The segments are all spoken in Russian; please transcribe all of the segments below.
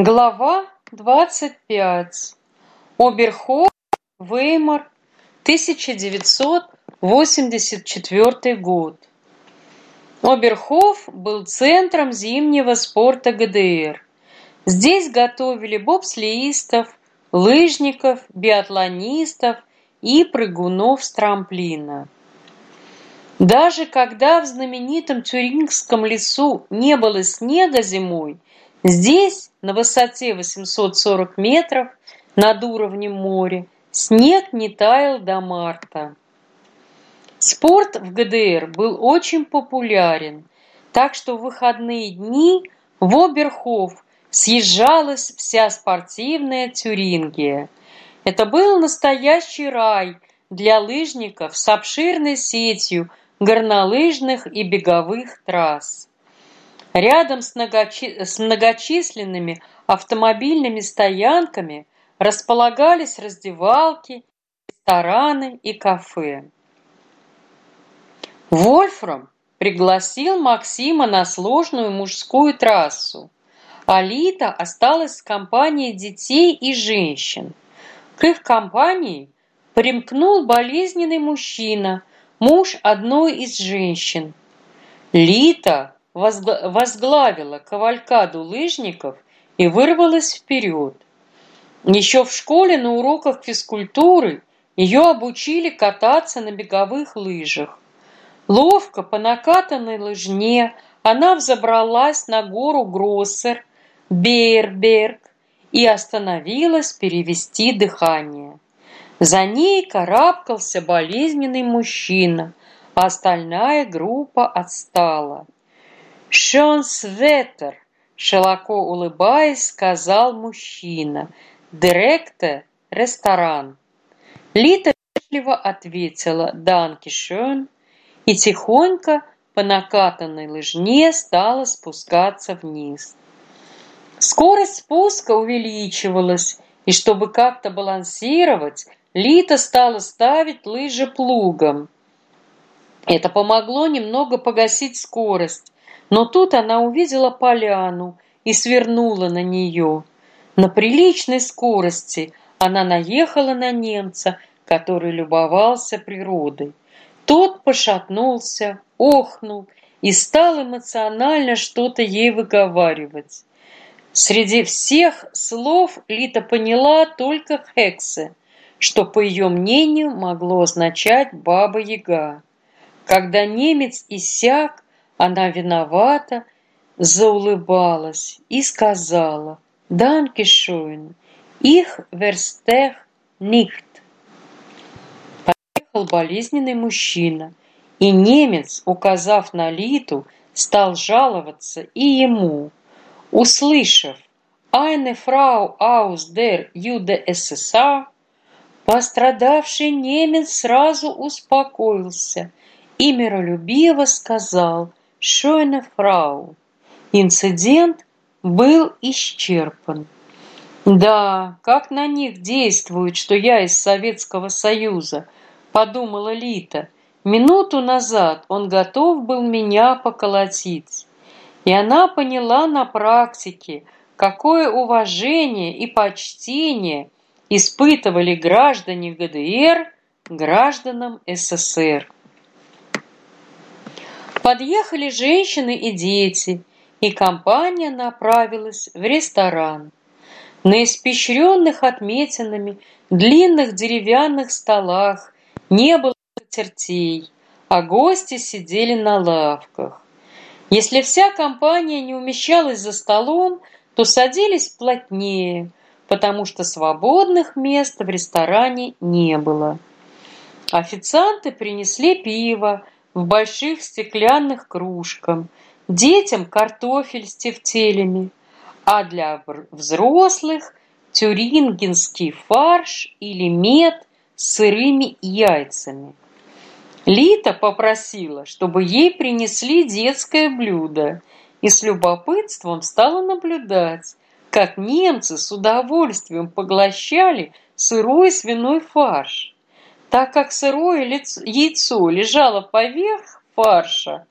Глава двадцать пять. Оберхоф, Веймар, 1984 год. Оберхоф был центром зимнего спорта ГДР. Здесь готовили бобслеистов, лыжников, биатлонистов и прыгунов с трамплина. Даже когда в знаменитом Тюрингском лесу не было снега зимой, Здесь, на высоте 840 метров над уровнем моря, снег не таял до марта. Спорт в ГДР был очень популярен, так что в выходные дни в Оберхоф съезжалась вся спортивная Тюрингия. Это был настоящий рай для лыжников с обширной сетью горнолыжных и беговых трасс. Рядом с, многочи... с многочисленными автомобильными стоянками располагались раздевалки, рестораны и кафе. Вольфрам пригласил Максима на сложную мужскую трассу. Алита осталась с компанией детей и женщин. К их компании примкнул болезненный мужчина, муж одной из женщин. Лита возглавила кавалькаду лыжников и вырвалась вперед. Еще в школе на уроках физкультуры ее обучили кататься на беговых лыжах. Ловко по накатанной лыжне она взобралась на гору Гроссер, Бейерберг и остановилась перевести дыхание. За ней карабкался болезненный мужчина, а остальная группа отстала. «Шонсветер!» – широко улыбаясь, сказал мужчина. «Директор – ресторан». Лита вежливо ответила «Данки шön» и тихонько по накатанной лыжне стала спускаться вниз. Скорость спуска увеличивалась, и чтобы как-то балансировать, Лита стала ставить лыжи плугом. Это помогло немного погасить скорость, но тут она увидела поляну и свернула на нее. На приличной скорости она наехала на немца, который любовался природой. Тот пошатнулся, охнул и стал эмоционально что-то ей выговаривать. Среди всех слов Лита поняла только «хексе», что, по ее мнению, могло означать «баба-яга». Когда немец иссяк, она виновата, заулыбалась и сказала «Данке шойн, их верстех нихт». Поехал болезненный мужчина, и немец, указав на Литу, стал жаловаться и ему. Услышав «Eine Frau aus der UdSSR», пострадавший немец сразу успокоился и миролюбиво сказал Шойне фрау. Инцидент был исчерпан. Да, как на них действует, что я из Советского Союза, подумала Лита. Минуту назад он готов был меня поколотить. И она поняла на практике, какое уважение и почтение испытывали граждане ГДР гражданам СССР. Подъехали женщины и дети, и компания направилась в ресторан. На испещренных отметинами длинных деревянных столах не было тертей, а гости сидели на лавках. Если вся компания не умещалась за столом, то садились плотнее, потому что свободных мест в ресторане не было. Официанты принесли пиво, в больших стеклянных кружках, детям картофель с тефтелями, а для взрослых тюрингенский фарш или мед с сырыми яйцами. Лита попросила, чтобы ей принесли детское блюдо, и с любопытством стала наблюдать, как немцы с удовольствием поглощали сырой свиной фарш. Так как сырое яйцо лежало поверх фарша,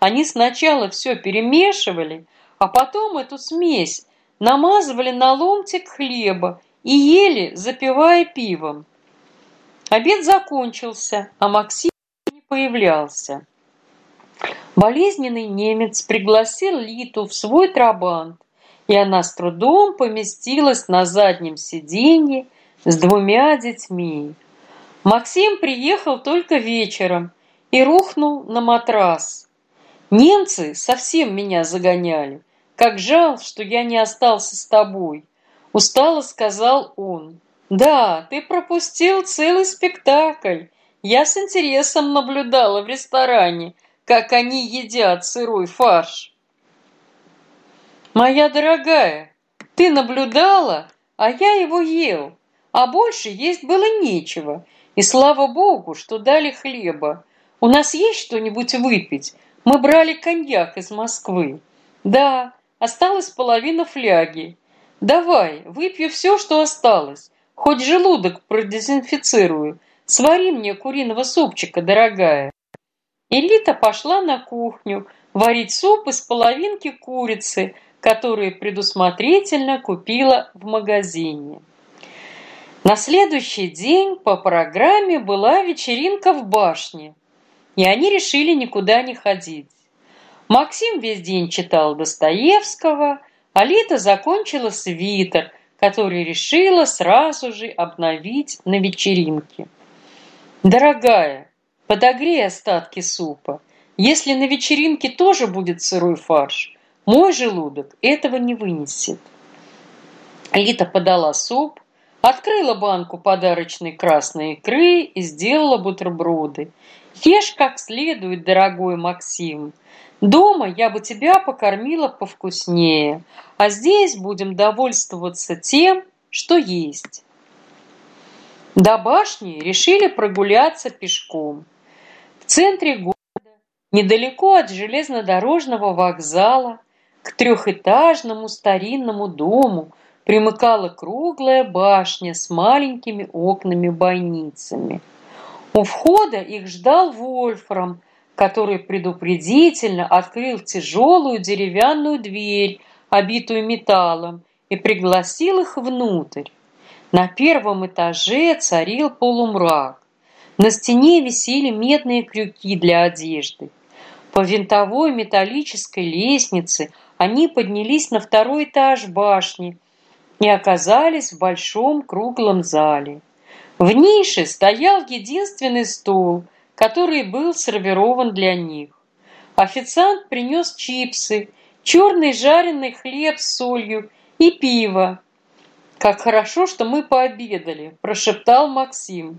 они сначала все перемешивали, а потом эту смесь намазывали на ломтик хлеба и ели, запивая пивом. Обед закончился, а Максим не появлялся. Болезненный немец пригласил Литу в свой трабант, и она с трудом поместилась на заднем сиденье с двумя детьми. Максим приехал только вечером и рухнул на матрас. Немцы совсем меня загоняли. Как жал, что я не остался с тобой. Устало сказал он. Да, ты пропустил целый спектакль. Я с интересом наблюдала в ресторане, как они едят сырой фарш. Моя дорогая, ты наблюдала, а я его ел, а больше есть было нечего. И слава богу, что дали хлеба. У нас есть что-нибудь выпить? Мы брали коньяк из Москвы. Да, осталась половина фляги. Давай, выпью все, что осталось. Хоть желудок продезинфицирую. Свари мне куриного супчика, дорогая. Элита пошла на кухню варить суп из половинки курицы, которую предусмотрительно купила в магазине. На следующий день по программе была вечеринка в башне, и они решили никуда не ходить. Максим весь день читал Достоевского, а Лита закончила свитер, который решила сразу же обновить на вечеринке. «Дорогая, подогрей остатки супа. Если на вечеринке тоже будет сырой фарш, мой желудок этого не вынесет». Лита подала суп, открыла банку подарочной красной икры и сделала бутерброды. Ешь как следует, дорогой Максим. Дома я бы тебя покормила повкуснее, а здесь будем довольствоваться тем, что есть. До башни решили прогуляться пешком. В центре города, недалеко от железнодорожного вокзала, к трехэтажному старинному дому примыкала круглая башня с маленькими окнами-бойницами. У входа их ждал Вольфрам, который предупредительно открыл тяжелую деревянную дверь, обитую металлом, и пригласил их внутрь. На первом этаже царил полумрак. На стене висели медные крюки для одежды. По винтовой металлической лестнице они поднялись на второй этаж башни и оказались в большом круглом зале. В нише стоял единственный стол, который был сервирован для них. Официант принес чипсы, черный жареный хлеб с солью и пиво. «Как хорошо, что мы пообедали», – прошептал Максим.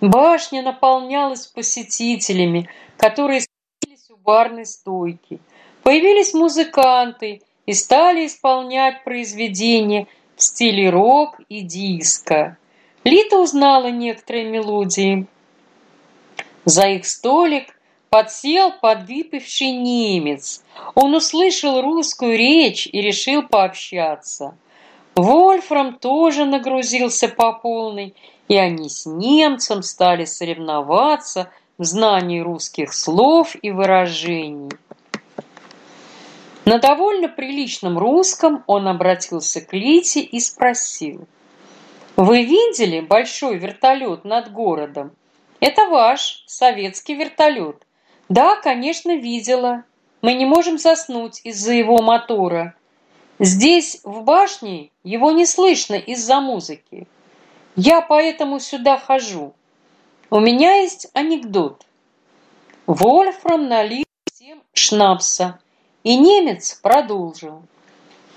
Башня наполнялась посетителями, которые стоялись у барной стойки. Появились музыканты и стали исполнять произведения в стиле рок и диско. Лита узнала некоторые мелодии. За их столик подсел подвыпивший немец. Он услышал русскую речь и решил пообщаться. Вольфрам тоже нагрузился по полной, и они с немцем стали соревноваться в знании русских слов и выражений. На довольно приличном русском он обратился к Лите и спросил – вы видели большой вертолет над городом? Это ваш советский вертолет. Да, конечно, видела. Мы не можем заснуть из-за его мотора. Здесь, в башне, его не слышно из-за музыки. Я поэтому сюда хожу. У меня есть анекдот. Вольфрам налил всем шнапса, и немец продолжил.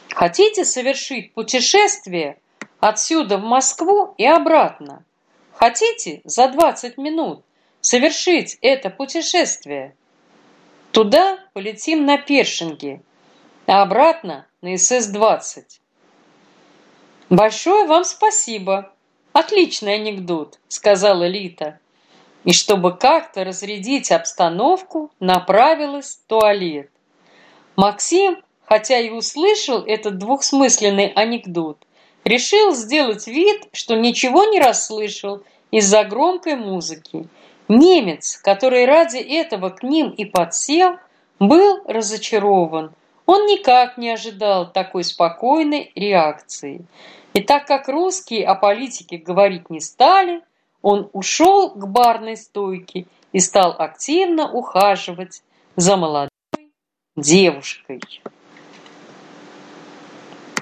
Хотите совершить путешествие отсюда в Москву и обратно. Хотите за 20 минут совершить это путешествие? Туда полетим на Першинге, а обратно на СС-20. Большое вам спасибо. Отличный анекдот, сказала Лита. И чтобы как-то разрядить обстановку, направилась в туалет. Максим, хотя и услышал этот двухсмысленный анекдот, решил сделать вид, что ничего не расслышал из-за громкой музыки. Немец, который ради этого к ним и подсел, был разочарован. Он никак не ожидал такой спокойной реакции. И так как русские о политике говорить не стали, он ушел к барной стойке и стал активно ухаживать за молодой девушкой.